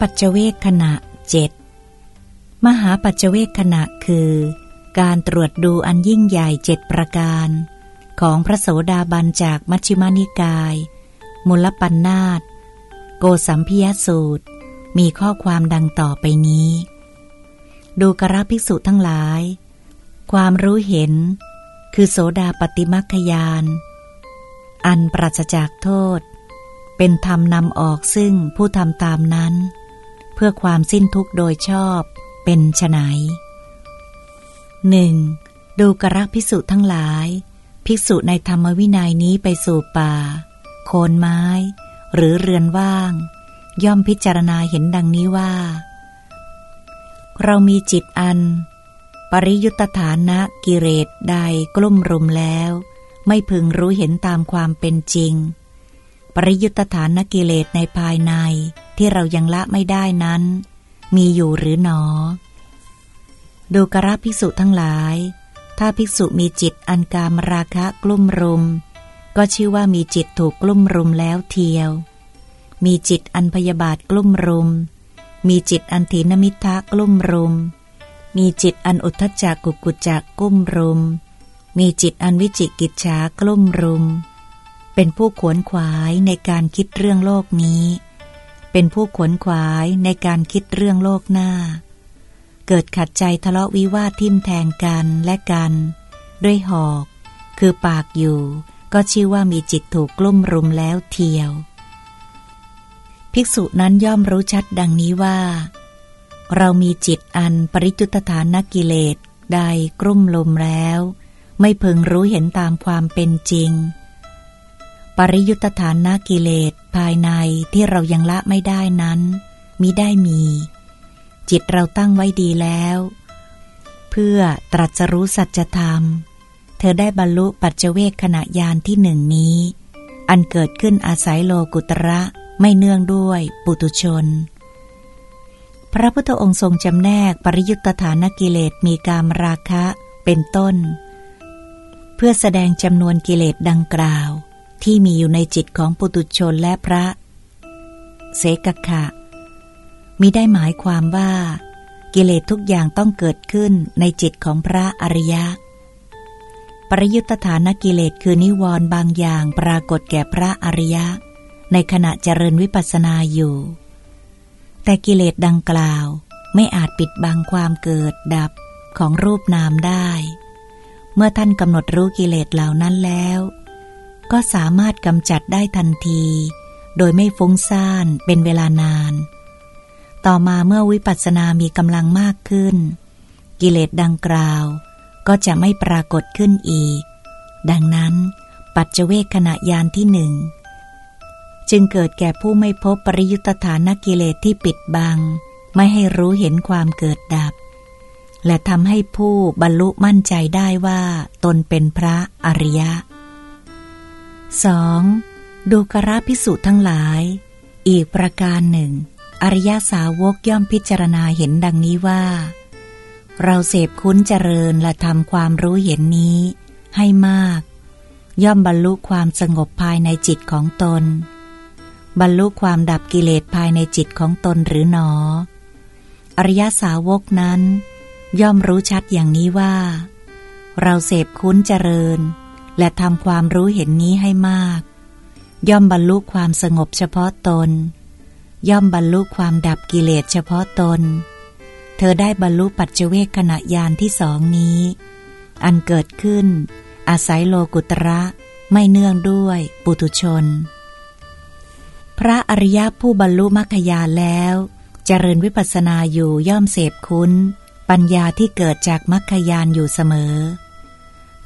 ปัจเจเวคขณะเจ็ดมหาปัจเจเวคขณะคือ การตรวจดูอันยิ่งใหญ่เจ็ดประการ ของพระโสดาบันจากมัชฌิมานิกาย มุลปันนาตโกสัมพิยสูตร มีข้อความดังต่อไปนี้ ดูกระภิกษุทั้งหลาย ความรู้เห็น คือโสดาปฏิมัคยาน อันปราศจากโทษ เป็นธรรมนำออกซึ่งผู้ทำตามนั้น พื่อความสิ้นทุกข์โดยชอบเป็นไฉนหนึ่งดูกระภิกษุทั้งหลาย ภิกษุในธรรมวินัยนี้ไปสู่ป่า โคนไม้ หรือเรือนว่าง ย่อมพิจารณาเห็นดังนี้ว่า เรามีจิตอัน ปริยุตฐานะกิเลสใดกลุ่มรุมแล้ว ไม่พึงรู้เห็นตามความเป็นจริง ปริยุตฐานกิเลสในภายใน ที่เรายังละไม่ได้นั้น มีอยู่หรือหนอ ดูกระภิกษุทั้งหลาย ถ้าภิกษุมีจิตอันกามราคะกลุ่มรุม ก็ชื่อว่ามีจิตถูกกลุ่มรุมแล้วเทียว มีจิตอันพยาบาทกลุ่มรุม มีจิตอันถีนมิทะกลุ่มรุม มีจิตอันอุทธจักกุกุจักกลุ่มรุม มีจิตอันวิจิกิจฉากลุ่มรุม เป็นผู้ขวนขวายในการคิดเรื่องโลกนี้ เป็นผู้ขวนขวายในการคิดเรื่องโลกหน้า เกิดขัดใจทะเลาะวิวาททิมแทงกันและกัน ด้วยหอก คือปากอยู่ ก็ชื่อว่ามีจิตถูกกลุ่มรุมแล้วเทียว ภิกษุนั้นย่อมรู้ชัดดังนี้ว่า เรามีจิตอันปริจุตฐานนักกิเลสใดกลุ่มลมแล้ว ไม่พึงรู้เห็นตามความเป็นจริง ปริยุตฐานนากิเลสภายในที่เรายังละไม่ได้นั้นมิได้มี จิตเราตั้งไว้ดีแล้ว เพื่อตรัสรู้สัจธรรม เธอได้บรรลุปัจเจเวกขณะยานที่หนึ่งนี้ อันเกิดขึ้นอาศัยโลกุตระไม่เนื่องด้วยปุตุชน พระพุทธองค์ทรงจำแนกปริยุตฐานกิเลสมีกามราคะเป็นต้น เพื่อแสดงจำนวนกิเลสดังกล่าว ที่มีอยู่ในจิตของปุตุชนและพระเสกขะมิได้หมายความว่า กิเลสทุกอย่างต้องเกิดขึ้นในจิตของพระอริยะ ปริยุตฐานกิเลสคือนิวรณ์บางอย่างปรากฏแก่พระอริยะ ในขณะเจริญวิปัสสนาอยู่ แต่กิเลสดังกล่าวไม่อาจปิดบังความเกิดดับของรูปนามได้ เมื่อท่านกำหนดรู้กิเลสเหล่านั้นแล้ว ก็สามารถกำจัดได้ทันที โดยไม่ฟุ้งซ่านเป็นเวลานาน ต่อมาเมื่อวิปัสสนามีกำลังมากขึ้น กิเลสดังกล่าว ก็จะไม่ปรากฏขึ้นอีก ดังนั้น ปัจเจเวกขณะยานที่หนึ่งจึงเกิดแก่ผู้ไม่พบปริยุตฐานกิเลสที่ปิดบัง ไม่ให้รู้เห็นความเกิดดับ และทำให้ผู้บรรลุมั่นใจได้ว่าตนเป็นพระอริยะ 2. ดูกระพิสุทั้งหลาย อีกประการหนึ่ง อริยาสาวกย่อมพิจารณาเห็นดังนี้ว่า เราเสพคุ้นเจริญและทำความรู้เห็นนี้ ให้มาก ย่อมบรรลุความสงบภายในจิตของตน บรรลุความดับกิเลสภายในจิตของตนหรือหนอ อริยาสาวกนั้น ย่อมรู้ชัดอย่างนี้ว่า เราเสพคุ้นเจริญ และทำความรู้เห็นนี้ให้มาก ย่อมบรรลุความสงบเฉพาะตน ย่อมบรรลุความดับกิเลสเฉพาะตน เธอได้บรรลุปัจเจเวกขณะยานที่สองนี้ อันเกิดขึ้น อาศัยโลกุตระไม่เนื่องด้วยปุตุชน พระอริยผู้บรรลุมรรคยาแล้วเจริญวิปัสสนาอยู่ย่อมเสพคุ้น ปัญญาที่เกิดจากมรรคยานอยู่เสมอ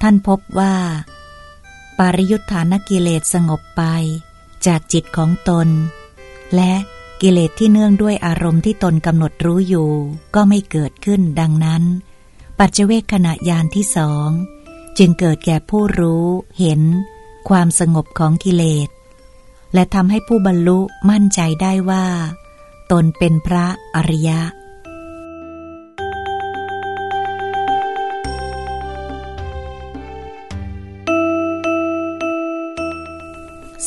ท่านพบว่า ปาริยุทธานกิเลสสงบไป จากจิตของตน และกิเลสที่เนื่องด้วยอารมณ์ที่ตนกำหนดรู้อยู่ ก็ไม่เกิดขึ้นดังนั้น ปัจเจเวกขณะยานที่สองจึงเกิดแก่ผู้รู้เห็น ความสงบของกิเลส และทำให้ผู้บรรลุมั่นใจได้ว่า ตนเป็นพระอริยะ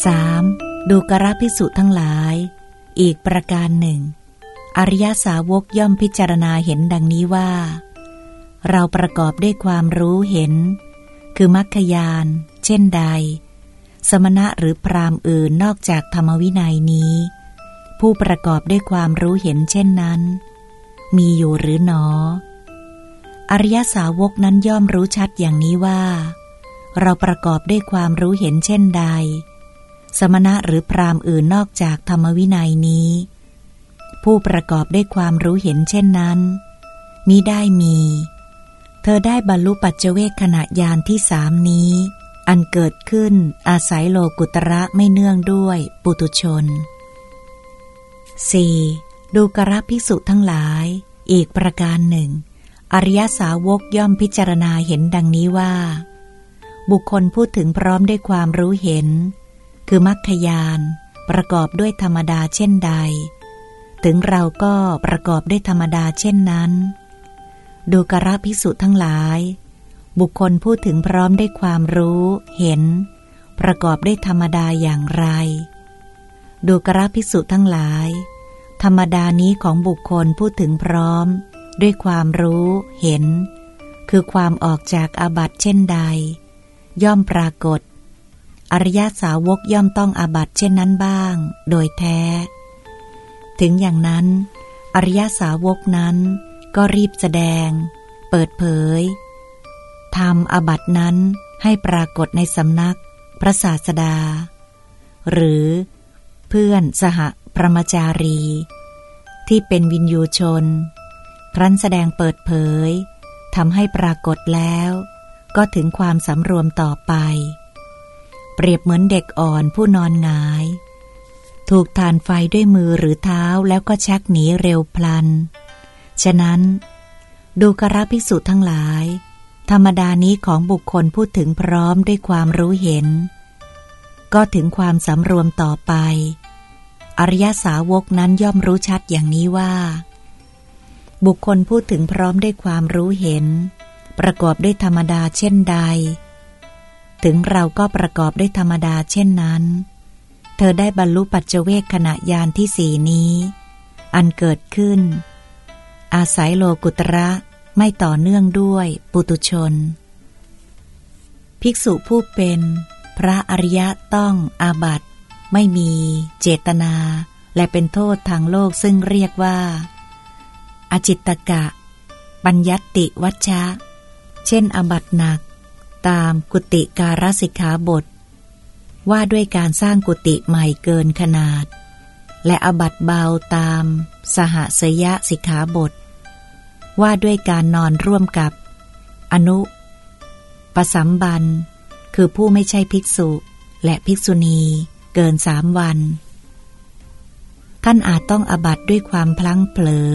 3. ดูกระพิสุทั้งหลาย อีกประการหนึ่ง อริยสาวกย่อมพิจารณาเห็นดังนี้ว่า เราประกอบด้วยความรู้เห็น คือมรรคยาน เช่นใด สมณะหรือพรามอื่นนอกจากธรรมวินัยนี้ ผู้ประกอบด้วยความรู้เห็นเช่นนั้น มีอยู่หรือหนอ อริยสาวกนั้นย่อมรู้ชัดอย่างนี้ว่า เราประกอบด้วยความรู้เห็นเช่นใด สมณะหรือพรามอื่นนอกจากธรรมวินัยนี้ ผู้ประกอบด้วยความรู้เห็นเช่นนั้นมิได้มี เธอได้บรรลุปัจเจเวคขณะยานที่สามนี้ อันเกิดขึ้นอาศัยโลกุตระไม่เนื่องด้วยปุตุชน 4. ดูกระพิสุทั้งหลาย อีกประการหนึ่ง อริยสาวกย่อมพิจารณาเห็นดังนี้ว่า บุคคลพูดถึงพร้อมด้วยความรู้เห็น คือมรรคยานประกอบด้วยธรรมดาเช่นใด ถึงเราก็ประกอบด้วยธรรมดาเช่นนั้น ดูกระพิสุทั้งหลาย บุคคลพูดถึงพร้อมด้วยความรู้เห็น ประกอบด้วยธรรมดาอย่างไร ดูกระพิสุทั้งหลาย ธรรมดานี้ของบุคคลพูดถึงพร้อม ด้วยความรู้เห็น คือความออกจากอาบัตเช่นใด ย่อมปรากฏ อริยสาวกย่อมต้องอาบัตเช่นนั้นบ้าง โดยแท้ ถึงอย่างนั้น อริยสาวกนั้นก็รีบแสดง เปิดเผยทำอาบัตนั้นให้ปรากฏในสำนักพระศาสดา หรือเพื่อนสหปรมจารี ที่เป็นวินยูชน ครั้นแสดงเปิดเผยทำให้ปรากฏแล้ว ก็ถึงความสำรวมต่อไป เปรียบเหมือนเด็กอ่อนผู้นอนงาย ถูกทานไฟด้วยมือหรือเท้าแล้วก็ชักหนีเร็วพลัน ฉะนั้น ดูกระพิสุทั้งหลาย ธรรมดานี้ของบุคคลพูดถึงพร้อมด้วยความรู้เห็น ก็ถึงความสำรวมต่อไป อริยสาวกนั้นย่อมรู้ชัดอย่างนี้ว่า บุคคลพูดถึงพร้อมด้วยความรู้เห็น ประกอบด้วยธรรมดาเช่นใด ถึงเราก็ประกอบด้วยธรรมดาเช่นนั้น เธอได้บรรลุปัจเจเวกขณะยานที่สี่นี้ อันเกิดขึ้น อาศัยโลกุตระไม่ต่อเนื่องด้วยปุตุชน ภิกษุผู้เป็นพระอริยะต้องอาบัตไม่มีเจตนา และเป็นโทษทางโลกซึ่งเรียกว่า อจิตตกะ ปัญญติวัชชะ เช่นอาบัตหนัก ตามกุติการสิกขาบท ว่าด้วยการสร้างกุติใหม่เกินขนาด และอบัตเบาตามสหสยะสิกขาบท ว่าด้วยการนอนร่วมกับ อนุปสัมบัน คือผู้ไม่ใช่ภิกษุ และภิกษุณีเกินสามวัน ท่านอาจต้องอบัตด้วยความพลั้งเผลอ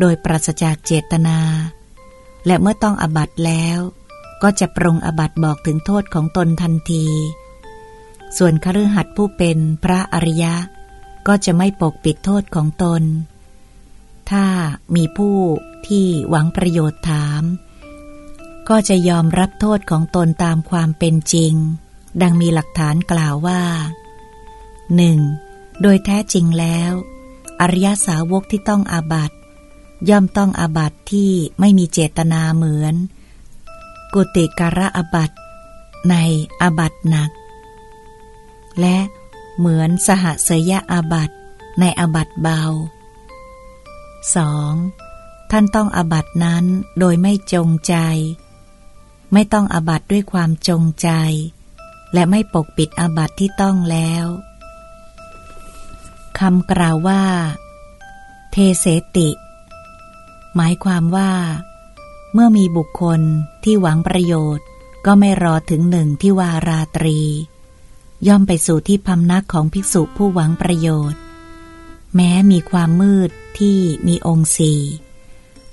โดยปราศจากเจตนา และเมื่อต้องอบัตแล้ว ก็จะปรงอบัตบอกถึงโทษของตนทันที ส่วนคฤหัสถ์ผู้เป็นพระอริยะ ก็จะไม่ปกปิดโทษของตน ถ้ามีผู้ที่หวังประโยชน์ถาม ก็จะยอมรับโทษของตนตามความเป็นจริง ดังมีหลักฐานกล่าวว่าหนึ่งโดยแท้จริงแล้ว อริยสาวกที่ต้องอาบัตย่อมต้องอาบัตที่ไม่มีเจตนาเหมือน กุติการะอบัตในอบัตหนัก และเหมือนสหเสยอาบัตในอบัตเบา 2. ท่านต้องอบัตนั้นโดยไม่จงใจ ไม่ต้องอบัตด้วยความจงใจ และไม่ปกปิดอบัตที่ต้องแล้วคำกล่าวว่า เทเสติ หมายความว่า เมื่อมีบุคคลที่หวังประโยชน์ ก็ไม่รอถึงหนึ่งที่วาราตรี ย่อมไปสู่ที่พำนักของภิกษุผู้หวังประโยชน์ แม้มีความมืดที่มีองค์สี่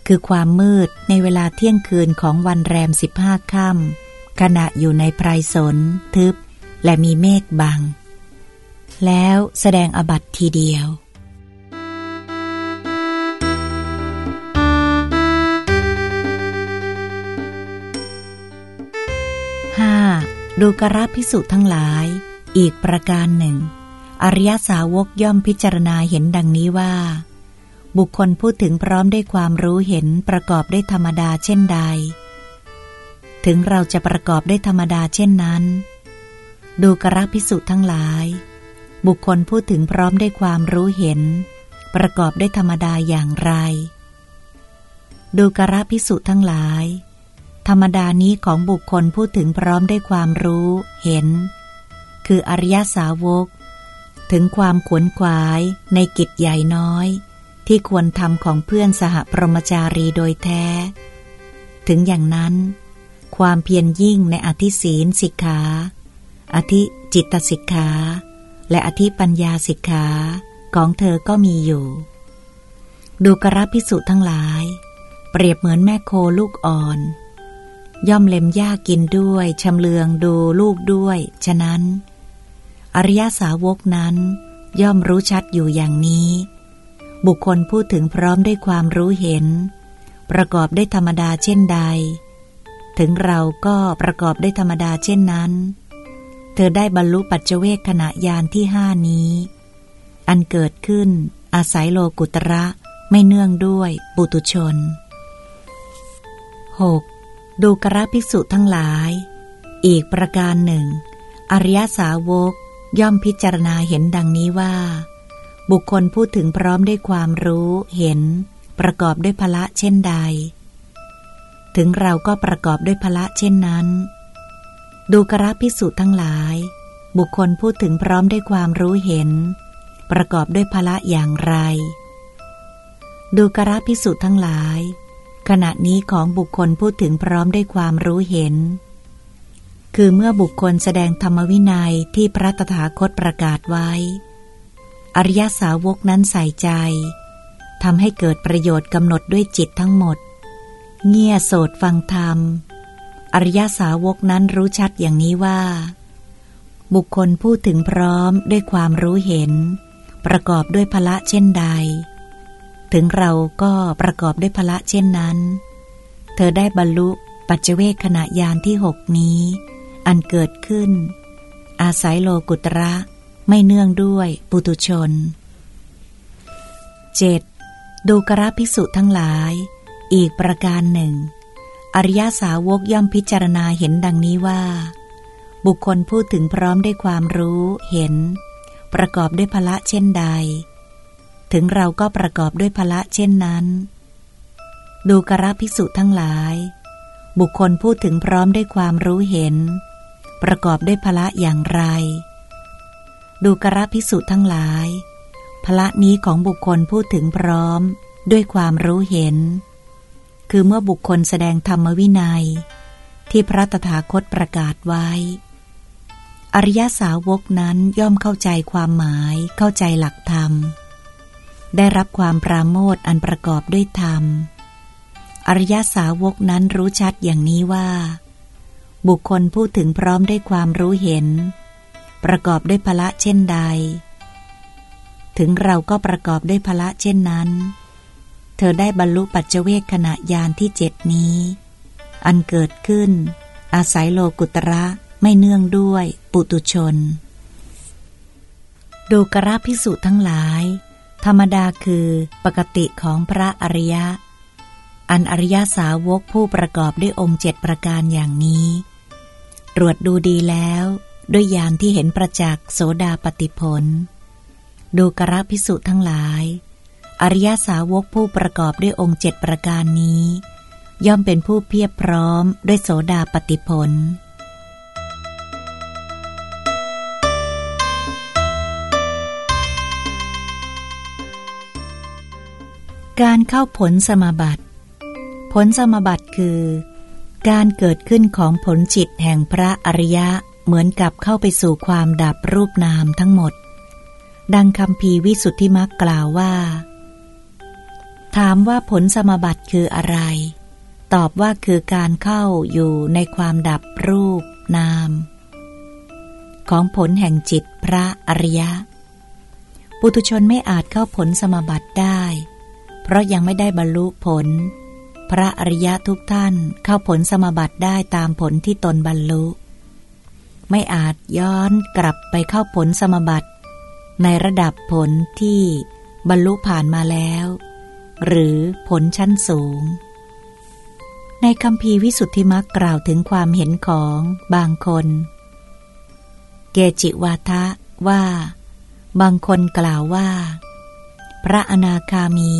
คือความมืดในเวลาเที่ยงคืนของวันแรมสิบห้าค่ำขณะอยู่ในไพรสนทึบ และมีเมฆบัง แล้วแสดงอบัตทีเดียว ดูกระพิสุทั้งหลาย อีกประการหนึ่ง อริยสาวกย่อมพิจารณาเห็นดังนี้ว่า บุคคลพูดถึงพร้อมได้ความรู้เห็นประกอบได้ธรรมดาเช่นใด ถึงเราจะประกอบได้ธรรมดาเช่นนั้น ดูกระพิสุทั้งหลาย บุคคลพูดถึงพร้อมได้ความรู้เห็น ประกอบได้ธรรมดาอย่างไร ดูกระพิสุทั้งหลาย ธรรมดานี้ของบุคคลพูดถึงพร้อมได้ความรู้ เห็น คืออริยสาวก ถึงความขวนขวายในกิจใหญ่น้อย ที่ควรทำของเพื่อนสหปรมจารีโดยแท้ ถึงอย่างนั้น ความเพียรยิ่งในอธิศีลสิกขา อธิจิตสิกขา และอธิปัญญาสิกขาของเธอก็มีอยู่ ดูกระพิสุทั้งหลาย เปรียบเหมือนแม่โคลูกอ่อน ย่อมเล็มหญ้ากินด้วยชำเลืองดูลูกด้วย ฉะนั้น อริยสาวกนั้น ย่อมรู้ชัดอยู่อย่างนี้ บุคคลพูดถึงพร้อมด้วยความรู้เห็น ประกอบได้ธรรมดาเช่นใด ถึงเราก็ประกอบได้ธรรมดาเช่นนั้น เธอได้บรรลุปัจเจเวคขณะยานที่ห้านี้ อันเกิดขึ้น อาศัยโลกุตระไม่เนื่องด้วยปุตุชน 6. ดูกระภิกษุทั้งหลาย อีกประการหนึ่ง อริยสาวกย่อมพิจารณาเห็นดังนี้ว่า บุคคลพูดถึงพร้อมด้วยความรู้เห็น ประกอบด้วยพละเช่นใด ถึงเราก็ประกอบด้วยพละเช่นนั้น ดูกระพิสุทั้งหลาย บุคคลพูดถึงพร้อมด้วยความรู้เห็น ประกอบด้วยพละอย่างไร ดูกระพิสุทั้งหลาย ขณะนี้ของบุคคลพูดถึงพร้อมด้วยความรู้เห็น คือเมื่อบุคคลแสดงธรรมวินัยที่พระตถาคตประกาศไว้ อริยสาวกนั้นใส่ใจทำให้เกิดประโยชน์กำหนดด้วยจิตทั้งหมด เงี่ยโสดฟังธรรม อริยสาวกนั้นรู้ชัดอย่างนี้ว่า บุคคลพูดถึงพร้อมด้วยความรู้เห็น ประกอบด้วยพละเช่นใด ถึงเราก็ประกอบด้วยพละเช่นนั้น เธอได้บรรลุปัจเจเวคขณะยานที่หกนี้ อันเกิดขึ้น อาศัยโลกุตระไม่เนื่องด้วยปุตุชน 7. ดูกระภิกษุทั้งหลาย อีกประการหนึ่ง อริยสาวกย่อมพิจารณาเห็นดังนี้ว่า บุคคลพูดถึงพร้อมด้วยความรู้เห็น ประกอบด้วยพละเช่นใด ถึงเราก็ประกอบด้วยพละเช่นนั้น ดูกระภิกษุทั้งหลาย บุคคลพูดถึงพร้อมด้วยความรู้เห็น ประกอบด้วยพละอย่างไร ดูกระพิสุทั้งหลาย พละนี้ของบุคคลพูดถึงพร้อมด้วยความรู้เห็น คือเมื่อบุคคลแสดงธรรมวินัย ที่พระตถาคตประกาศไว้อริยสาวกนั้นย่อมเข้าใจความหมายเข้าใจหลักธรรม ได้รับความปราโมทอันประกอบด้วยธรรม อริยสาวกนั้นรู้ชัดอย่างนี้ว่า บุคคลพูดถึงพร้อมด้วยความรู้เห็น ประกอบด้วยพละเช่นใด ถึงเราก็ประกอบด้วยพละเช่นนั้น เธอได้บรรลุปัจเจเวคขณะยานที่เจ็ดนี้ อันเกิดขึ้น อาศัยโลกุตระไม่เนื่องด้วยปุตุชน ดูกระพิสุทั้งหลาย ธรรมดาคือปกติของพระอริยะ อันอริยสาวกผู้ประกอบด้วยองค์เจ็ดประการอย่างนี้ ตรวจดูดีแล้ว ด้วยยานที่เห็นประจักษ์โสดาปฏิผล ดูกระพิสุทั้งหลาย อริยสาวกผู้ประกอบด้วยองค์เจ็ดประการนี้ ย่อมเป็นผู้เพียบพร้อมด้วยโสดาปฏิผล การเข้าผลสมบัติ ผลสมบัติคือ การเกิดขึ้นของผลจิตแห่งพระอริยะเหมือนกับเข้าไปสู่ความดับรูปนามทั้งหมด ดังคำพีวิสุทธิมักกล่าวว่า ถามว่าผลสมบัติคืออะไร ตอบว่าคือการเข้าอยู่ในความดับรูปนาม ของผลแห่งจิตพระอริยะ ปุถุชนไม่อาจเข้าผลสมบัติได้ เพราะยังไม่ได้บรรลุผล พระอริยะทุกท่านเข้าผลสมบัติได้ตามผลที่ตนบรรลุ ไม่อาจย้อนกลับไปเข้าผลสมบัติ ในระดับผลที่บรรลุผ่านมาแล้ว หรือผลชั้นสูง ในคำพีวิสุทธิมักกล่าวถึงความเห็นของบางคน เกจิวาทะว่า บางคนกล่าวว่า พระอนาคามี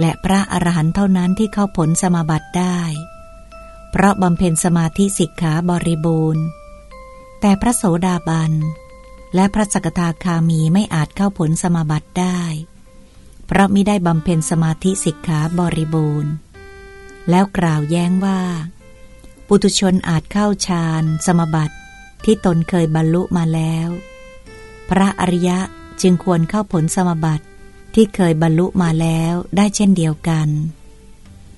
และพระอรหันต์เท่านั้นที่เข้าผลสมาบัติได้ เพราะบำเพ็ญสมาธิสิกขาบริบูรณ์ แต่พระโสดาบัน และพระสกทาคามีไม่อาจเข้าผลสมาบัติได้ เพราะมิได้บำเพ็ญสมาธิสิกขาบริบูรณ์ แล้วกล่าวแย้งว่า ปุตุชนอาจเข้าฌานสมบัติที่ตนเคยบรรลุมาแล้ว พระอริยะจึงควรเข้าผลสมบัติ ที่เคยบรรลุมาแล้วได้เช่นเดียวกัน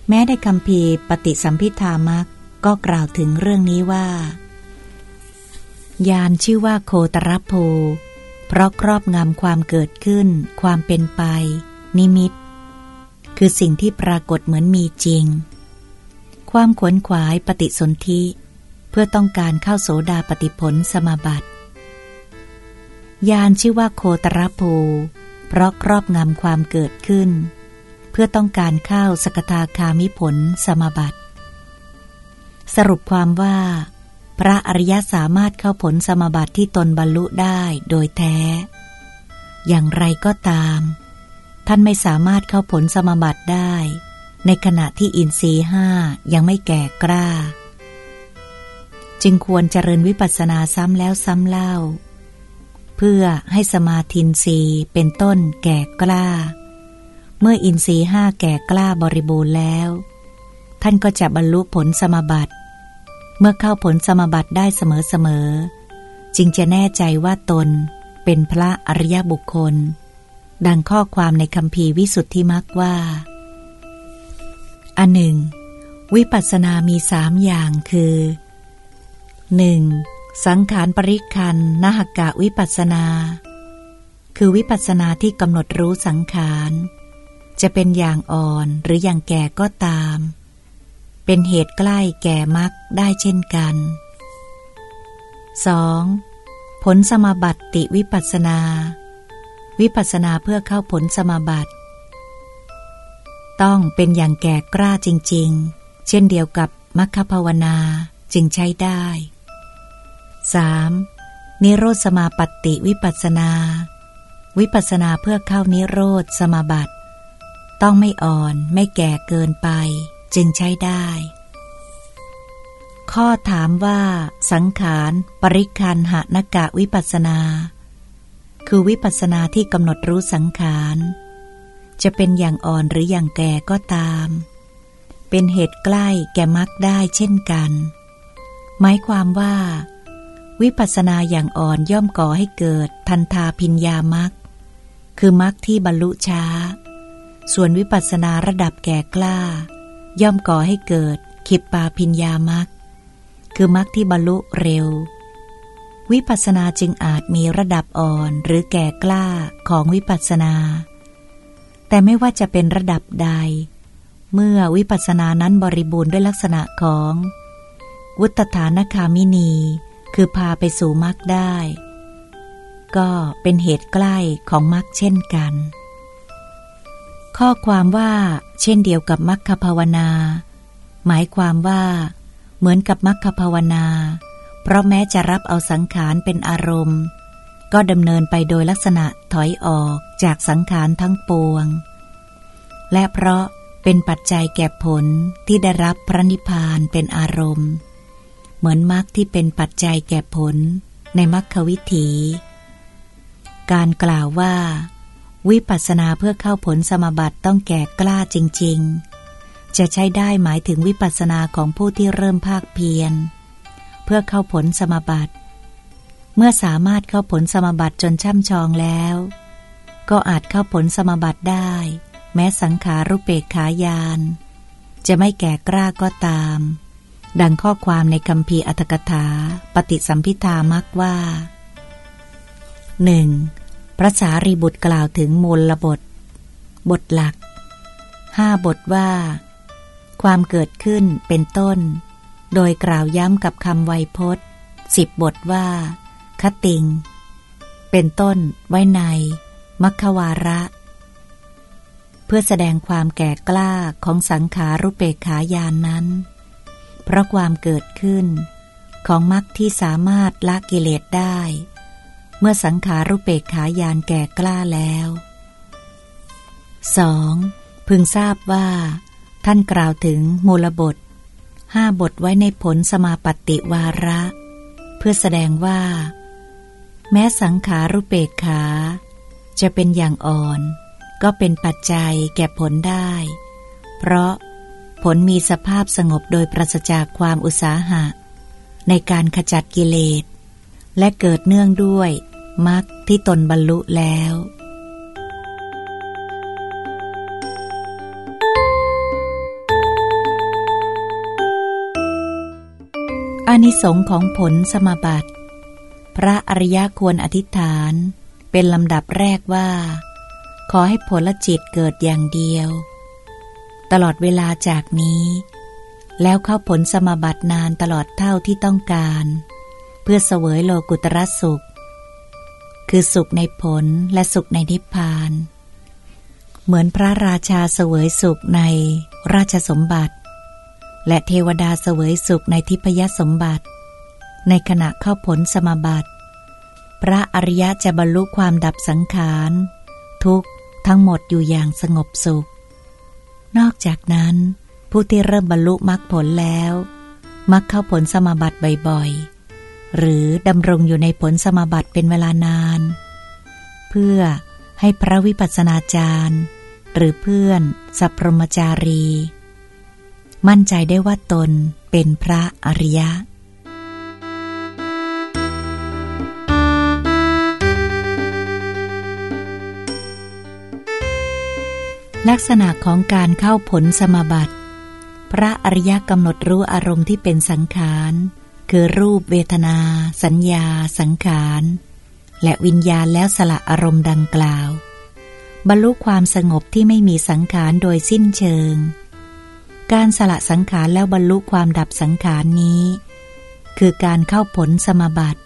แม้ในคำพีปฏิสัมพิธามักก็กล่าวถึงเรื่องนี้ว่า ยานชื่อว่าโคตรโพเพราะครอบงำความเกิดขึ้น ความเป็นไป นิมิต คือสิ่งที่ปรากฏเหมือนมีจริง ความขวนขวายปฏิสนธิเพื่อต้องการเข้าโสดาปฏิผลสมาบัติยานชื่อว่าโคตรโพ เพราะครอบงำความเกิดขึ้น เพื่อต้องการเข้าสกทาคามิผลสมบัติ สรุปความว่า พระอริยะสามารถเข้าผลสมบัติที่ตนบรรลุได้โดยแท้ อย่างไรก็ตาม ท่านไม่สามารถเข้าผลสมบัติได้ ในขณะที่อินทรีห้ายังไม่แก่กล้า จึงควรเจริญวิปัสสนาซ้ำแล้วซ้ำเล่า เพื่อให้สมาธินรีเป็นต้นแก่กล้า เมื่ออินทรีห้าแก่กล้าบริบูรณ์แล้ว ท่านก็จะบรรลุผลสมบัติ เมื่อเข้าผลสมบัติได้เสมอๆจึงจะแน่ใจว่าตนเป็นพระอริยบุคคล ดังข้อความในคำพีวิสุทธิมักว่าอันหนึ่ง วิปัสสนามีสามอย่างคือ 1. สังขารปริคันนหกะวิปัสสนา คือวิปัสสนาที่กำหนดรู้สังขาร จะเป็นอย่างอ่อนหรืออย่างแก่ก็ตาม เป็นเหตุใกล้แก่มรรคได้เช่นกัน 2. ผลสมาบัติวิปัสนา วิปัสนาเพื่อเข้าผลสมาบัติ ต้องเป็นอย่างแก่กล้าจริง ๆ เช่นเดียวกับมัคคภาวนาจึงใช้ได้ 3. นิโรธสมาปฏิวิปัสนา วิปัสนาเพื่อเข้านิโรธสมาบัติ ต้องไม่อ่อนไม่แก่เกินไป จึงใช้ได้ ข้อถามว่า สังขารปริคันหนกะวิปัสนา คือวิปัสนาที่กำหนดรู้สังขารจะเป็นอย่างอ่อนหรืออย่างแก่ก็ตาม เป็นเหตุใกล้แก่มรรคได้เช่นกัน หมายความว่า วิปัสนาอย่างอ่อนย่อมก่อให้เกิดทันทาพิญญามรรคคือมรรคที่บรรลุช้า ส่วนวิปัสนาระดับแก่กล้า ย่อมก่อให้เกิดขิปปาพิญญามักคือมักที่บรรลุเร็ว วิปัสสนาจึงอาจมีระดับอ่อนหรือแก่กล้าของวิปัสสนา แต่ไม่ว่าจะเป็นระดับใด เมื่อวิปัสสนานั้นบริบูรณ์ด้วยลักษณะของ วุตฐานคามินี คือพาไปสู่มรรคได้ ก็เป็นเหตุใกล้ของมรรคเช่นกัน ข้อความว่า เช่นเดียวกับมัคคภาวนา หมายความว่า เหมือนกับมัคคภาวนา เพราะแม้จะรับเอาสังขารเป็นอารมณ์ ก็ดำเนินไปโดยลักษณะถอยออกจากสังขารทั้งปวง และเพราะเป็นปัจจัยแก่ผลที่ได้รับพระนิพพานเป็นอารมณ์ เหมือนมรรคที่เป็นปัจจัยแก่ผลในมรรควิถี การกล่าวว่า วิปัสสนาเพื่อเข้าผลสมบัติต้องแก่กล้าจริง ๆ จะใช้ได้หมายถึงวิปัสสนาของผู้ที่เริ่มภาคเพียร เพื่อเข้าผลสมบัติ เมื่อสามารถเข้าผลสมบัติจนช่ำชองแล้ว ก็อาจเข้าผลสมบัติได้ แม้สังขารุเปกขายาน จะไม่แก่กล้าก็ตาม ดังข้อความในคำพีอัตถกถา ปฏิสัมพิธามักว่าหนึ่งพระสารีบุตรกล่าวถึงมูลบท บทหลักห้าบทว่า ความเกิดขึ้นเป็นต้น โดยกล่าวย้ำกับคำไวยพจน์สิบบทว่า คติง เป็นต้นไว้ใน มัคควาระ เพื่อแสดงความแก่กล้าของสังขารุเปขายานนั้น เพราะความเกิดขึ้น ของมรรคที่สามารถละกิเลสได้ เมื่อสังขารุเปกขายานแก่กล้าแล้ว 2. พึงทราบว่า ท่านกล่าวถึงมูลบทห้าบทไว้ในผลสมาปฏิวาระ เพื่อแสดงว่า แม้สังขารุเปกขา จะเป็นอย่างอ่อน ก็เป็นปัจจัยแก่ผลได้ เพราะ ผลมีสภาพสงบโดยปราศจากความอุตสาหะ ในการขจัดกิเลส และเกิดเนื่องด้วยมรรคที่ตนบรรลุแล้วอานิสงค์ของผลสมบัติ พระอริยะควรอธิษฐาน เป็นลำดับแรกว่า ขอให้ผลจิตเกิดอย่างเดียว ตลอดเวลาจากนี้ แล้วเข้าผลสมบัตินานตลอดเท่าที่ต้องการ เพื่อเสวยโลกุตรสุข คือสุขในผลและสุขในนิพพาน เหมือนพระราชาเสวยสุขในราชสมบัติ และเทวดาเสวยสุขในทิพยสมบัติ ในขณะเข้าผลสมบัติ พระอริยะจะบรรลุความดับสังขาร ทุกทั้งหมดอยู่อย่างสงบสุข นอกจากนั้น ผู้ที่เริ่มบรรลุมรรคผลแล้ว มักเข้าผลสมบัติบ่อยๆ หรือดำรงอยู่ในผลสมบัติเป็นเวลานาน เพื่อให้พระวิปัสสนาจารย์ หรือเพื่อนสัพพรมจารี มั่นใจได้ว่าตนเป็นพระอริยะ ลักษณะของการเข้าผลสมบัติ พระอริยกำหนดรู้อารมณ์ที่เป็นสังขาร คือรูปเวทนา สัญญา สังขาร และวิญญาณแล้วสละอารมณ์ดังกล่าว บรรลุความสงบที่ไม่มีสังขารโดยสิ้นเชิง การสละสังขารแล้วบรรลุความดับสังขารนี้ คือการเข้าผลสมบัติ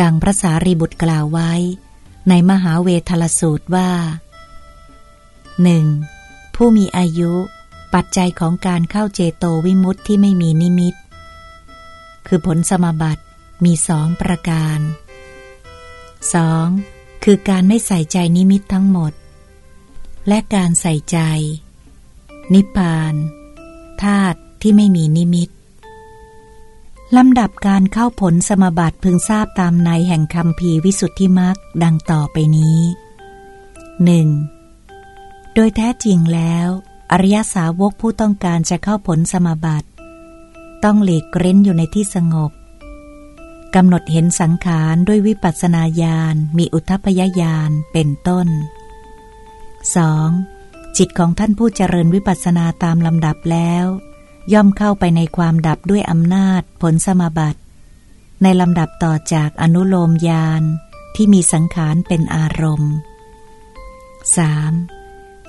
ดังพระสารีบุตรกล่าวไว้ ในมหาเวทลสูตรว่า หนึ่งผู้มีอายุปัจจัยของการเข้าเจโตวิมุตติที่ไม่มีนิมิต คือผลสมบัติมีสองประการ 2. คือการไม่ใส่ใจนิมิตทั้งหมด และการใส่ใจ นิพพานธาตุที่ไม่มีนิมิตลำดับการเข้าผลสมบัติพึงทราบตามในแห่งคำพีวิสุทธิมักดังต่อไปนี้หนึ่ง โดยแท้จริงแล้ว อริยสาวกผู้ต้องการจะเข้าผลสมบัติ ต้องหลีกเร้นอยู่ในที่สงบกำหนดเห็นสังขารด้วยวิปัสสนาญาณมีอุทพยญาณเป็นต้น 2. จิตของท่านผู้เจริญวิปัสสนาตามลำดับแล้ว ย่อมเข้าไปในความดับด้วยอำนาจผลสมาบัติ ในลำดับต่อจากอนุโลมญาณที่มีสังขารเป็นอารมณ์ 3.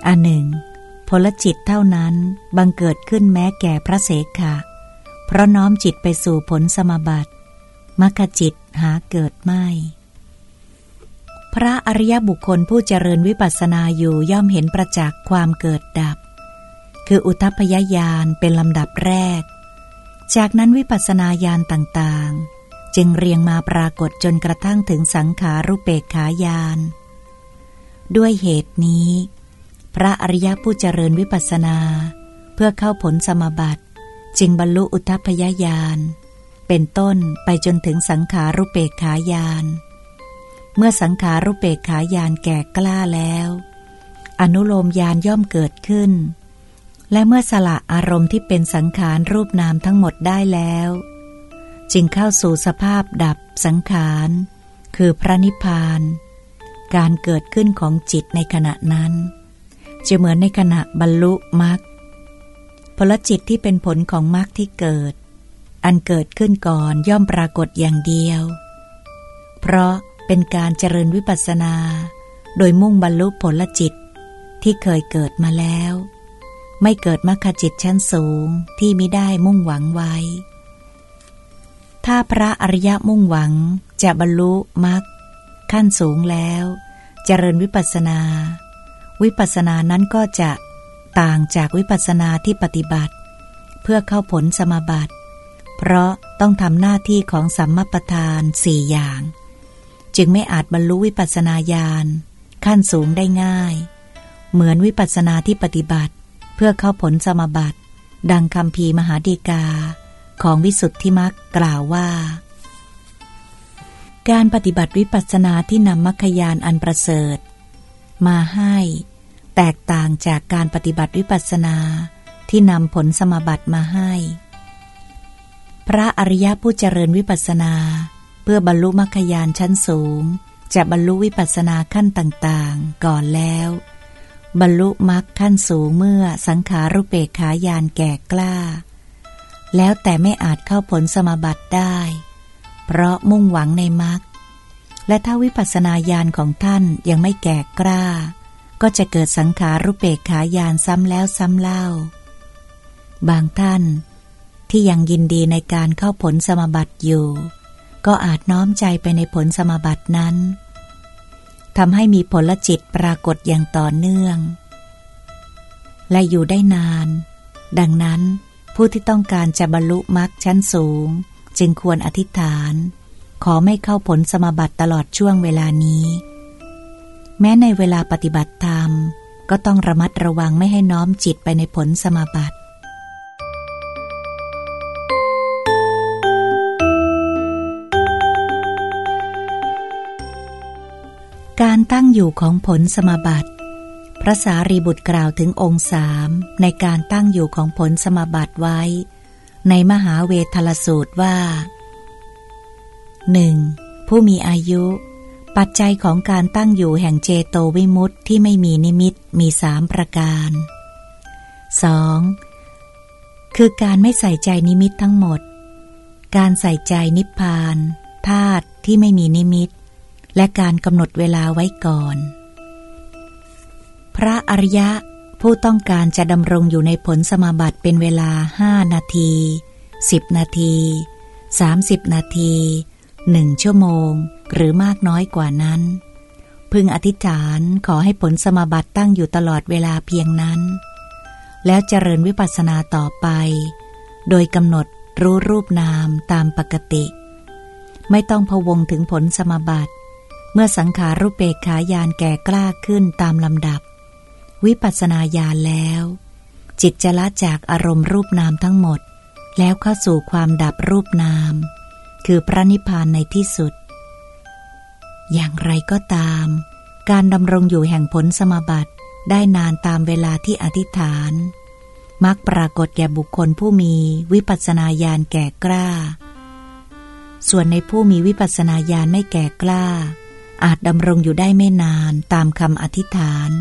อันหนึ่งผลจิตเท่านั้นบังเกิดขึ้นแม้แก่พระเสขะเพราะน้อมจิตไปสู่ผลสมบัติมรรคจิตหาเกิดไม่ พระอริยบุคคลผู้เจริญวิปัสสนาอยู่ย่อมเห็นประจักษ์ความเกิดดับ คืออุทพยญาณเป็นลำดับแรก จากนั้นวิปัสสนาญาณต่างๆ จึงเรียงมาปรากฏจนกระทั่งถึงสังขารุเปกขายานด้วยเหตุนี้ พระอริยผู้เจริญวิปัสนา เพื่อเข้าผลสมบัติ จึงบรรลุอุทพยญาณเป็นต้นไปจนถึงสังขารุเปกขายาน เมื่อสังขารุเปกขายานแก่กล้าแล้ว อนุโลมยานย่อมเกิดขึ้น และเมื่อสละอารมณ์ที่เป็นสังขารรูปนามทั้งหมดได้แล้ว จึงเข้าสู่สภาพดับสังขาร คือพระนิพพาน การเกิดขึ้นของจิตในขณะนั้น จะเหมือนในขณะบรรลุมรรคผลจิตที่เป็นผลของมรรคที่เกิด อันเกิดขึ้นก่อนย่อมปรากฏอย่างเดียว เพราะเป็นการเจริญวิปัสสนา โดยมุ่งบรรลุผลจิตที่เคยเกิดมาแล้ว ไม่เกิดมรรคจิตชั้นสูงที่ไม่ได้มุ่งหวังไว้ ถ้าพระอริยะมุ่งหวังจะบรรลุมรรคขั้นสูงแล้ว เจริญวิปัสสนา วิปัสสนานั้นก็จะต่างจากวิปัสสนาที่ปฏิบัติ เพื่อเข้าผลสมาบัติ เพราะต้องทำหน้าที่ของสัมมาประธานสี่อย่าง จึงไม่อาจบรรลุวิปัสสนาญาณขั้นสูงได้ง่าย เหมือนวิปัสสนาที่ปฏิบัติ เพื่อเข้าผลสมาบัติ ดังคำพีมหาดีกาของวิสุทธิมักกล่าวว่า การปฏิบัติวิปัสสนาที่นำมัคคยานอันประเสริฐ มาให้ แตกต่างจากการปฏิบัติวิปัสสนาที่นำผลสมบัติมาให้ พระอริยผู้เจริญวิปัสสนา เพื่อบรรลุมัคคยานชั้นสูง จะบรรลุวิปัสสนาขั้นต่างๆ ก่อนแล้ว บรรลุมรรคขั้นสูงเมื่อสังขารุเปกขายานแก่กล้า แล้วแต่ไม่อาจเข้าผลสมบัติได้ เพราะมุ่งหวังในมรรค และถ้าวิปัสสนาญาณของท่านยังไม่แก่กล้า ก็จะเกิดสังขารุเปกขายานซ้ำแล้วซ้ำเล่า บางท่าน ที่ยังยินดีในการเข้าผลสมบัติอยู่ ก็อาจน้อมใจไปในผลสมบัตินั้นทำให้มีผลจิตปรากฏอย่างต่อเนื่อง และอยู่ได้นาน ดังนั้นผู้ที่ต้องการจะบรรลุมรรคชั้นสูง จึงควรอธิษฐาน ขอไม่เข้าผลสมบัติตลอดช่วงเวลานี้ แม้ในเวลาปฏิบัติธรรม ก็ต้องระมัดระวังไม่ให้น้อมจิตไปในผลสมบัติการตั้งอยู่ของผลสมบัติ พระสารีบุตรกล่าวถึงองค์สามในการตั้งอยู่ของผลสมบัติไว้ ในมหาเวทลสูตรว่า 1. ผู้มีอายุ ปัจจัยของการตั้งอยู่แห่งเจโตวิมุตติที่ไม่มีนิมิตมีสามประการ 2. คือการไม่ใส่ใจนิมิตทั้งหมด การใส่ใจนิพพานธาตุที่ไม่มีนิมิต และการกำหนดเวลาไว้ก่อน พระอริยะผู้ต้องการจะดำรงอยู่ในผลสมาบัติเป็นเวลาห้านาทีสิบนาทีสามสิบนาที หนึ่งชั่วโมงหรือมากน้อยกว่านั้น พึงอธิษฐานขอให้ผลสมบัติตั้งอยู่ตลอดเวลาเพียงนั้น แล้วเจริญวิปัสสนาต่อไป โดยกำหนดรู้รูปนามตามปกติ ไม่ต้องพวงถึงผลสมบัติ เมื่อสังขารุปเปกขายานแก่กล้าขึ้นตามลำดับ วิปัสสนาญาณแล้ว จิตจะละจากอารมณ์รูปนามทั้งหมด แล้วเข้าสู่ความดับรูปนาม คือพระนิพพานในที่สุด อย่างไรก็ตาม การดำรงอยู่แห่งผลสมบัติได้นานตามเวลาที่อธิษฐาน มักปรากฏแก่บุคคลผู้มีวิปัสสนาญาณแก่กล้า ส่วนในผู้มีวิปัสสนาญาณไม่แก่กล้า อาจดำรงอยู่ได้ไม่นานตามคำอธิษฐาน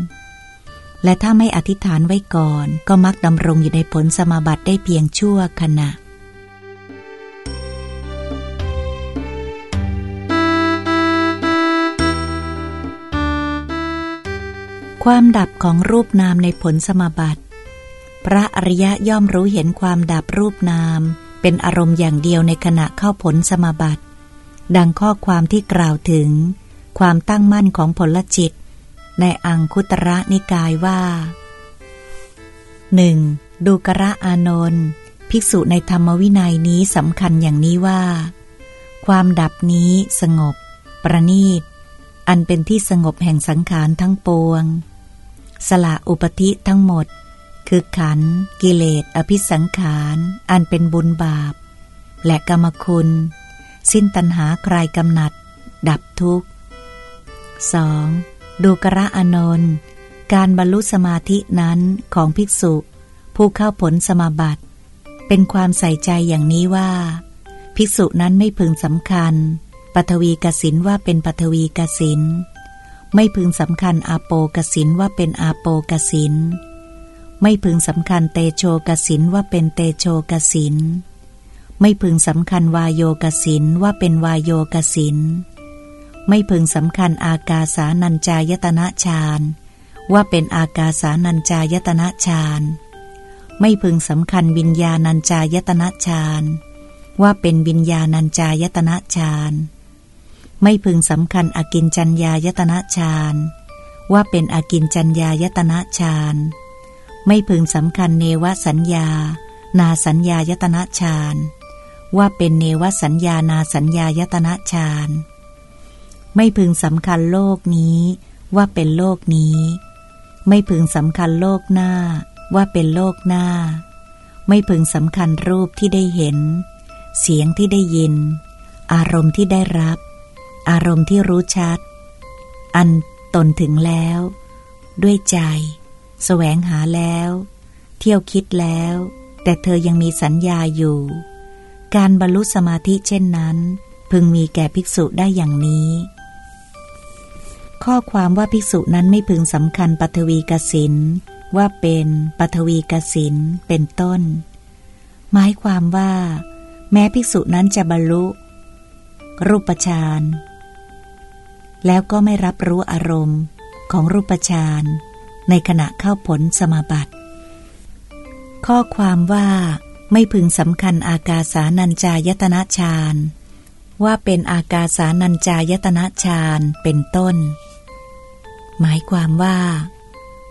และถ้าไม่อธิษฐานไว้ก่อน ก็มักดำรงอยู่ในผลสมบัติได้เพียงชั่วขณะ ความดับของรูปนามในผลสมบัติ พระอริยะย่อมรู้เห็นความดับรูปนาม เป็นอารมณ์อย่างเดียวในขณะเข้าผลสมบัติ ดังข้อความที่กล่าวถึง ความตั้งมั่นของผลจิต ในอังคุตระนิกายว่าหนึ่งดูกระอานนท์ภิกษุในธรรมวินัยนี้สำคัญอย่างนี้ว่า ความดับนี้สงบ ประณีตอันเป็นที่สงบแห่งสังขารทั้งปวง สละอุปธิทั้งหมด คือขันธ์กิเลส อภิสังขาร อันเป็นบุญบาป และกรรมคุณ สิ้นตัณหาคลายกำหนัด ดับทุกข์ 2. ดูกระอานนท์การบรรลุสมาธินั้นของภิกษุ ผู้เข้าผลสมาบัติ เป็นความใส่ใจอย่างนี้ว่า ภิกษุนั้นไม่พึงสำคัญปฐวีกสินว่าเป็นปฐวีกสิน ไม่พึงสำคัญอาโปกสินว่าเป็นอาโปกสิน ไม่พึงสำคัญเตโชกสินว่าเป็นเตโชกสิน ไม่พึงสำคัญวายโยกสินว่าเป็นวายโยกสิน ไม่พึงสำคัญอากาสานัญจายตนะฌานว่าเป็นอากาสานัญจายตนะฌาน ไม่พึงสำคัญวิญญาณัญจายตนะฌานว่าเป็นวิญญาณัญจายตนะฌาน ไม่พึงสำคัญอากินจัญญายตนะฌานว่าเป็นอากินจัญญายตนะฌานไม่พึงสำคัญเนวสัญญา นาสัญญายตนะฌานว่าเป็นเนวสัญญานาสัญญายตนะฌานไม่พึงสำคัญโลกนี้ว่าเป็นโลกนี้ ไม่พึงสำคัญโลกหน้าว่าเป็นโลกหน้า ไม่พึงสำคัญรูปที่ได้เห็น เสียงที่ได้ยิน อารมณ์ที่ได้รับ อารมณ์ที่รู้ชัด อันตนถึงแล้ว ด้วยใจแสวงหาแล้ว เที่ยวคิดแล้ว แต่เธอยังมีสัญญาอยู่ การบรรลุสมาธิเช่นนั้น พึงมีแก่ภิกษุได้อย่างนี้ ข้อความว่าภิกษุนั้นไม่พึงสำคัญปัทวีกสินว่าเป็นปัทวีกสินเป็นต้น หมายความว่า แม้ภิกษุนั้นจะบรรลุรูปฌาน แล้วก็ไม่รับรู้อารมณ์ของรูปฌานในขณะเข้าผลสมาบัติ ข้อความว่าไม่พึงสำคัญอากาสานัญจายตนะฌานว่าเป็นอากาสานัญจายตนะฌานเป็นต้น หมายความว่า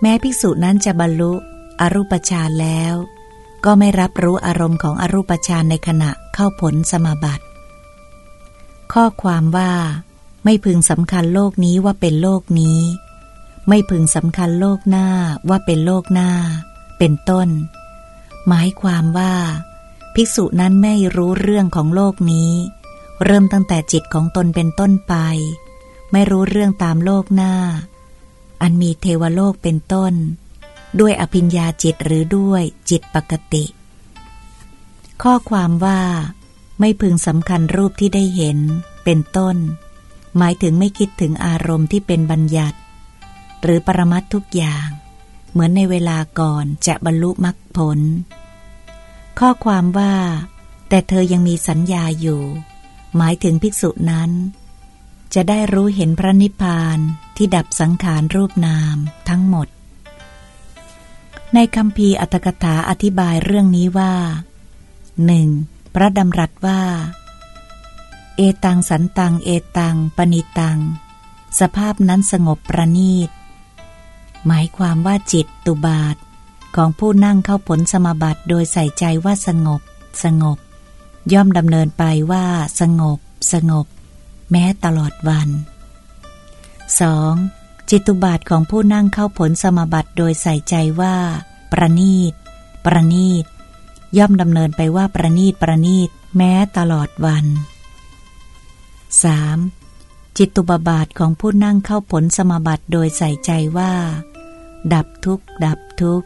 แม้ภิกษุนั้นจะบรรลุอรูปฌานแล้ว ก็ไม่รับรู้อารมณ์ของอรูปฌานในขณะเข้าผลสมาบัติ ข้อความว่า ไม่พึงสำคัญโลกนี้ว่าเป็นโลกนี้ ไม่พึงสำคัญโลกหน้าว่าเป็นโลกหน้า เป็นต้น หมายความว่า ภิกษุนั้นไม่รู้เรื่องของโลกนี้ เริ่มตั้งแต่จิตของตนเป็นต้นไป ไม่รู้เรื่องตามโลกหน้า อันมีเทวโลกเป็นต้น ด้วยอภิญญาจิตหรือด้วยจิตปกติ ข้อความว่า ไม่พึงสำคัญรูปที่ได้เห็น เป็นต้น หมายถึงไม่คิดถึงอารมณ์ที่เป็นบัญญัติ หรือปรมัตทุกอย่าง เหมือนในเวลาก่อนจะบรรลุมรรคผล ข้อความว่า แต่เธอยังมีสัญญาอยู่ หมายถึงภิกษุนั้น จะได้รู้เห็นพระนิพพานที่ดับสังขารรูปนามทั้งหมด ในคำพีอัตถกถาอธิบายเรื่องนี้ว่าหนึ่งพระดำรัสว่า เอตังสันตัง เอตัง ปณิตัง สภาพนั้นสงบประณีต หมายความว่าจิตตุบาท ของผู้นั่งเข้าผลสมบัติโดยใส่ใจว่าสงบ สงบ ย่อมดำเนินไปว่าสงบ สงบ แม้ตลอดวัน 2. จิตุบาทของผู้นั่งเข้าผลสมบัติโดยใส่ใจว่า ประนีต ประนีต ย่อมดำเนินไปว่าประนีตประนีต แม้ตลอดวัน 3. จิตตุบาบาทของผู้นั่งเข้าผลสมบัติโดยใส่ใจว่า ดับทุกดับทุก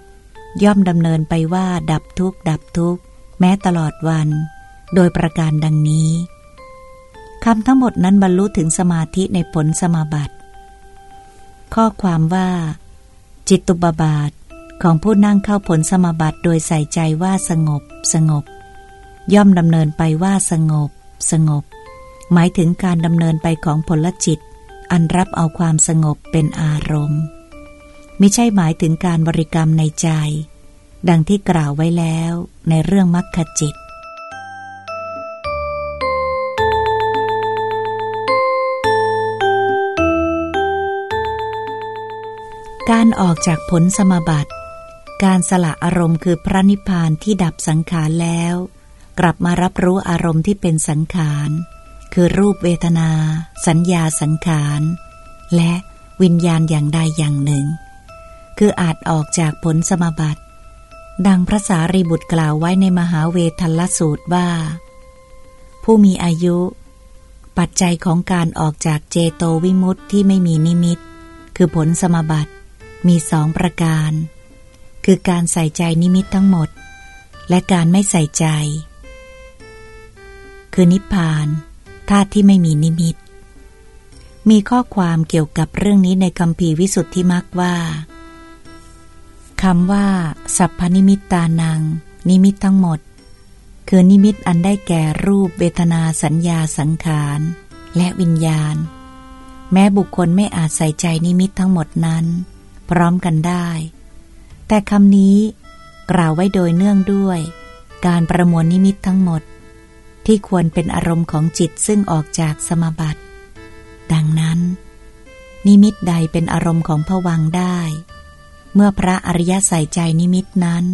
ย่อมดำเนินไปว่า ดับทุกดับทุกแม้ตลอดวัน โดยประการดังนี้คำทั้งหมดนั้นบรรลุถึงสมาธิในผลสมาบัติ ข้อความว่า จิตตุบบาทของผู้นั่งเข้าผลสมาบัติโดยใส่ใจว่าสงบ สงบ ย่อมดำเนินไปว่าสงบ สงบ หมายถึงการดำเนินไปของผลจิต อันรับเอาความสงบเป็นอารมณ์ไม่ใช่หมายถึงการบริกรรมในใจ ดังที่กล่าวไว้แล้วในเรื่องมรรคจิตการออกจากผลสมบัติ การสละอารมณ์คือพระนิพพานที่ดับสังขารแล้ว กลับมารับรู้อารมณ์ที่เป็นสังขาร คือรูปเวทนา สัญญาสังขาร และวิญญาณอย่างใดอย่างหนึ่ง คืออาจออกจากผลสมบัติ ดังพระสารีบุตรกล่าวไว้ในมหาเวทัลสูตรว่า ผู้มีอายุ ปัจจัยของการออกจากเจโตวิมุตติที่ไม่มีนิมิต คือผลสมบัติมีสองประการ คือการใส่ใจนิมิตทั้งหมด และการไม่ใส่ใจ คือนิพพาน ธาตุที่ไม่มีนิมิต มีข้อความเกี่ยวกับเรื่องนี้ในคัมภีร์วิสุทธิมรรคว่าคำว่า สัพพนิมิตตานัง นิมิตทั้งหมด คือนิมิตอันได้แก่รูปเวทนาสัญญาสังขาร และวิญญาณ แม้บุคคลไม่อาจใส่ใจนิมิตทั้งหมดนั้น พร้อมกันได้ แต่คำนี้กล่าวไว้โดยเนื่องด้วย การประมวลนิมิตทั้งหมด ที่ควรเป็นอารมณ์ของจิตซึ่งออกจากสมบัติ ดังนั้น นิมิตใดเป็นอารมณ์ของผวังได้ เมื่อพระอริยใส่ใจนิมิตนั้น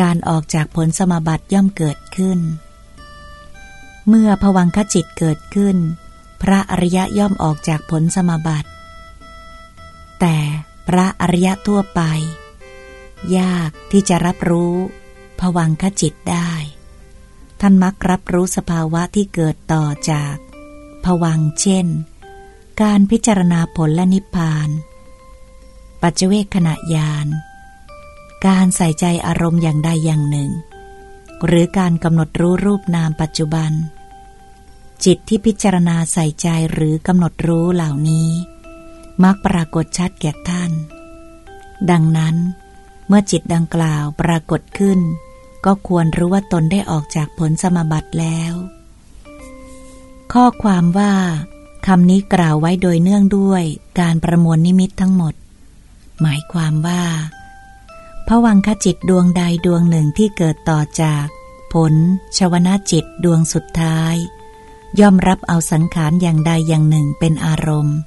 การออกจากผลสมบัติย่อมเกิดขึ้น เมื่อผวังขจิตเกิดขึ้น พระอริยย่อมออกจากผลสมบัติ แต่พระอริยะทั่วไป ยากที่จะรับรู้ผวังขจิตได้ ท่านมักรับรู้สภาวะที่เกิดต่อจากผวังเช่น การพิจารณาผลและนิพพาน ปัจเจเวคขณะยาน การใส่ใจอารมณ์อย่างใดอย่างหนึ่ง หรือการกำหนดรู้รูปนามปัจจุบัน จิตที่พิจารณาใส่ใจหรือกำหนดรู้เหล่านี้ มักปรากฏชัดแก่ท่าน ดังนั้น เมื่อจิตดังกล่าวปรากฏขึ้น ก็ควรรู้ว่าตนได้ออกจากผลสมบัติแล้ว ข้อความว่าคำนี้กล่าวไว้โดยเนื่องด้วยการประมวลนิมิตทั้งหมด หมายความว่าพระวังคจิตดวงใดดวงหนึ่งที่เกิดต่อจาก ผล ชวนาจิตดวงสุดท้าย ย่อมรับเอาสังขารอย่างใดอย่างหนึ่งเป็นอารมณ์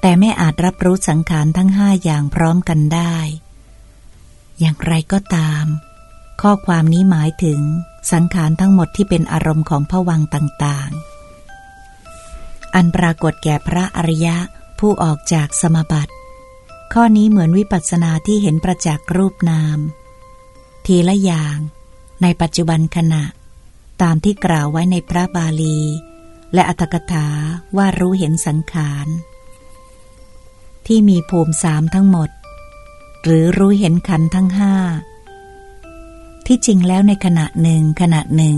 แต่ไม่อาจรับรู้สังขารทั้งห้าอย่างพร้อมกันได้ อย่างไรก็ตาม ข้อความนี้หมายถึงสังขารทั้งหมดที่เป็นอารมณ์ของผวังต่างๆ อันปรากฏแก่พระอริยะผู้ออกจากสมบัติ ข้อนี้เหมือนวิปัสสนาที่เห็นประจักษ์รูปนาม ทีละอย่าง ในปัจจุบันขณะ ตามที่กล่าวไว้ในพระบาลี และอัตถกถาว่ารู้เห็นสังขาร ที่มีภูมิสามทั้งหมด หรือรู้เห็นขันทั้งห้า ที่จริงแล้วในขณะหนึ่งขณะหนึ่ง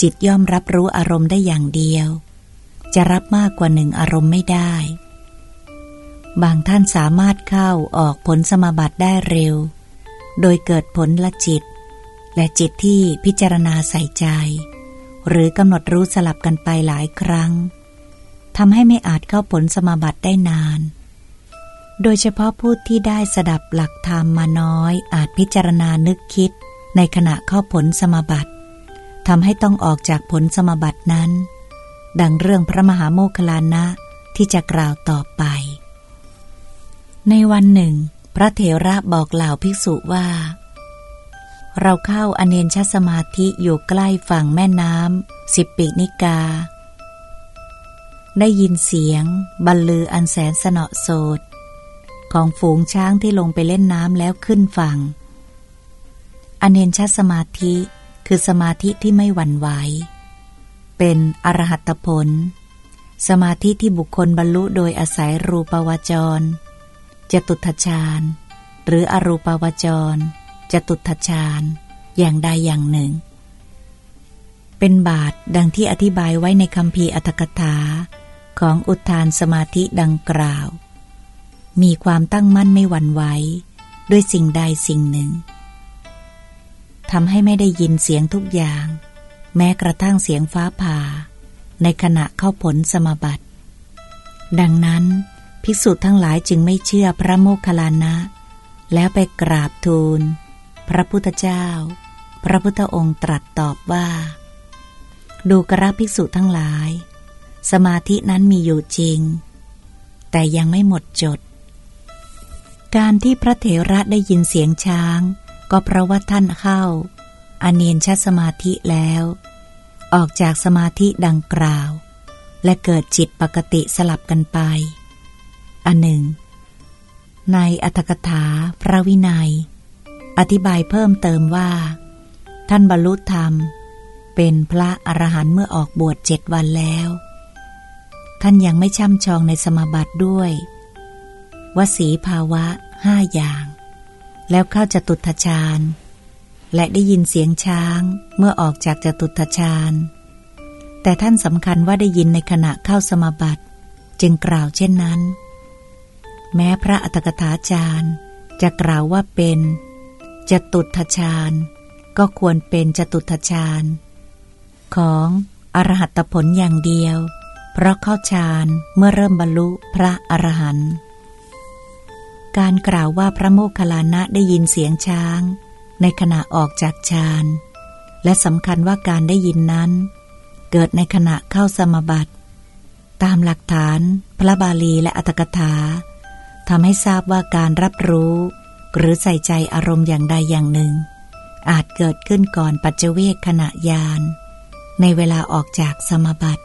จิตย่อมรับรู้อารมณ์ได้อย่างเดียว จะรับมากกว่าหนึ่งอารมณ์ไม่ได้ บางท่านสามารถเข้าออกผลสมบัติได้เร็ว โดยเกิดผลละจิต และจิตที่พิจารณาใส่ใจ หรือกำหนดรู้สลับกันไปหลายครั้งทำให้ไม่อาจเข้าผลสมบัติได้นาน โดยเฉพาะผู้ที่ได้สดับหลักธรรมมาน้อยอาจพิจารณานึกคิด ในขณะเข้าผลสมบัติทำให้ต้องออกจากผลสมบัตินั้น ดังเรื่องพระมหาโมคลานะที่จะกล่าวต่อไป ในวันหนึ่ง พระเถระบอกเหล่าภิกษุว่า เราเข้าอเนนชสมาธิอยู่ใกล้ฝั่งแม่น้ำสิบปีนิกา ได้ยินเสียง บรรลืออันแสนสนอโสดของฝูงช้างที่ลงไปเล่นน้ำแล้วขึ้นฝั่ง อเนนชสมาธิคือสมาธิที่ไม่หวั่นไหว เป็นอรหัตผล สมาธิที่บุคคลบรรลุโดยอาศัยรูปวจร จตุทชาญ หรืออรูปวจร จตุทชาญ อย่างใดอย่างหนึ่ง เป็นบาทดังที่อธิบายไว้ในคำพีอัตถกถาของอุทานสมาธิดังกล่าว มีความตั้งมั่นไม่หวั่นไหวด้วยสิ่งใดสิ่งหนึ่ง ทำให้ไม่ได้ยินเสียงทุกอย่าง แม้กระทั่งเสียงฟ้าผ่า ในขณะเข้าผลสมบัติ ดังนั้น ภิกษุทั้งหลายจึงไม่เชื่อพระโมคคัลลานะ แล้วไปกราบทูล พระพุทธเจ้า พระพุทธองค์ตรัสตอบว่า ดูกระภิกษุทั้งหลาย สมาธินั้นมีอยู่จริง แต่ยังไม่หมดจดการที่พระเถระได้ยินเสียงช้าง ก็เพราะว่าท่านเข้าอเนนชัสมาธิแล้ว ออกจากสมาธิดังกล่าว และเกิดจิตปกติสลับกันไป อันหนึ่ง ในอัตถกถาพระวินัย อธิบายเพิ่มเติมว่า ท่านบรรลุธรรม เป็นพระอรหันต์เมื่อออกบวชเจ็ดวันแล้ว ท่านยังไม่ช่ำชองในสมบัติด้วย วสีภาวะห้าอย่าง แล้วเข้าจตุทชาญ และได้ยินเสียงช้างเมื่อออกจากจตุตฌานแต่ท่านสำคัญว่าได้ยินในขณะเข้าสมาบัติจึงกล่าวเช่นนั้น แม้พระอัตถกถาจารย์จะกล่าวว่าเป็นจตุตฌานก็ควรเป็นจตุตฌานของอรหัตผลอย่างเดียว เพราะเข้าฌานเมื่อเริ่มบรรลุพระอรหันต์ การกล่าวว่าพระโมคคัลลานะได้ยินเสียงช้าง ในขณะออกจากฌาน และสำคัญว่าการได้ยินนั้น เกิดในขณะเข้าสมบัติ ตามหลักฐาน พระบาลีและอัตถกถาทำให้ทราบว่าการรับรู้ หรือใส่ใจอารมณ์อย่างใดอย่างหนึ่ง อาจเกิดขึ้นก่อนปัจเจเวกขณะยานในเวลาออกจากสมบัติ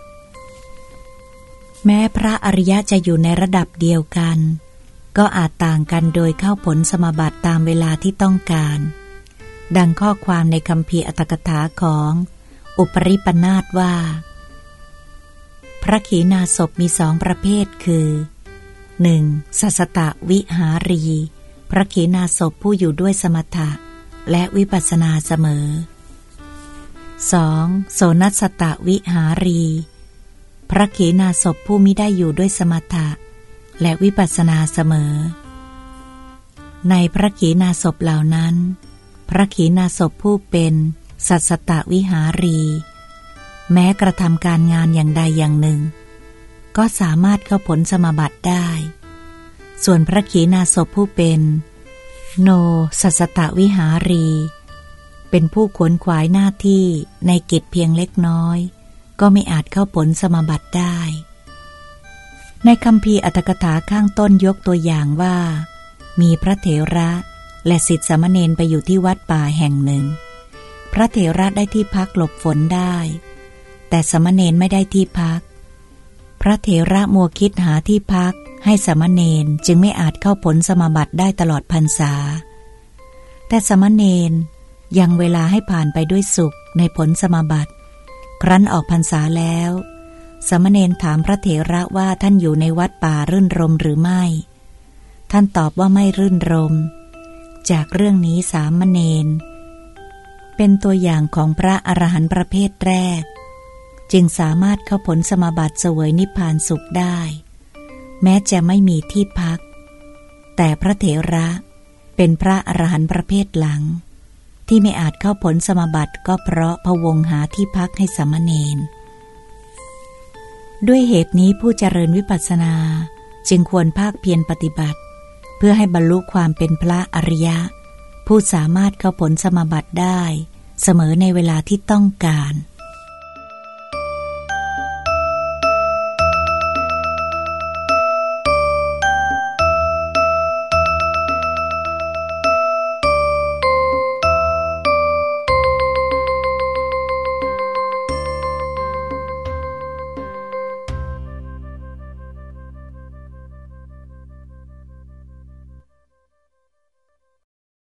แม้พระอริยะจะอยู่ในระดับเดียวกัน ก็อาจต่างกันโดยเข้าผลสมบัติตามเวลาที่ต้องการ ดังข้อความในคำพีอัตถกถาของ อุปริปนาตว่า พระขีณาสพมีสองประเภทคือ 1. สัสตะวิหารี พระขีณาสพผู้อยู่ด้วยสมถะ และวิปัสสนาเสมอ 2. โสนัสตะวิหารี พระขีณาสพผู้มิได้อยู่ด้วยสมถะ และวิปัสสนาเสมอ ในพระขีณาสพเหล่านั้น พระขีณาสพผู้เป็นสัสตวิหารี แม้กระทำการงานอย่างใดอย่างหนึ่ง ก็สามารถเข้าผลสมบัติได้ ส่วนพระขีณาสพผู้เป็น โนสัสตวิหารี เป็นผู้ขวนขวายหน้าที่ในกิจเพียงเล็กน้อย ก็ไม่อาจเข้าผลสมบัติได้ ในคำพีอัตถกถาข้างต้นยกตัวอย่างว่า มีพระเถระและสิทธิสมณเณรไปอยู่ที่วัดป่าแห่งหนึ่ง พระเถระได้ที่พักหลบฝนได้ แต่สมณเณรไม่ได้ที่พัก พระเถระมัวคิดหาที่พักให้สมณเณรจึงไม่อาจเข้าผลสมบัติได้ตลอดพรรษา แต่สมณเณรยังเวลาให้ผ่านไปด้วยสุขในผลสมบัติ ครั้นออกพรรษาแล้ว สมณเณรถามพระเถระว่าท่านอยู่ในวัดป่ารื่นรมหรือไม่ ท่านตอบว่าไม่รื่นรม จากเรื่องนี้สามเณรเป็นตัวอย่างของพระอรหันต์ประเภทแรก จึงสามารถเข้าผลสมบัติเสวยนิพพานสุขได้ แม้จะไม่มีที่พัก แต่พระเถระเป็นพระอรหันต์ประเภทหลัง ที่ไม่อาจเข้าผลสมบัติก็เพราะพวงหาที่พักให้สมณเณร ด้วยเหตุนี้ผู้เจริญวิปัสสนาจึงควรภาคเพียรปฏิบัติ เพื่อให้บรรลุความเป็นพระอริยะ ผู้สามารถเข้าผลสมบัติได้ เสมอในเวลาที่ต้องการ